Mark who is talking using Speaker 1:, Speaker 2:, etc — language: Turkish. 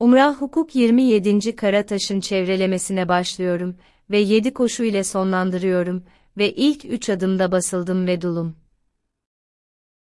Speaker 1: Umrah Hukuk 27. Karataş'ın çevrelemesine başlıyorum ve 7 koşu ile sonlandırıyorum ve ilk 3 adımda basıldım ve dulum.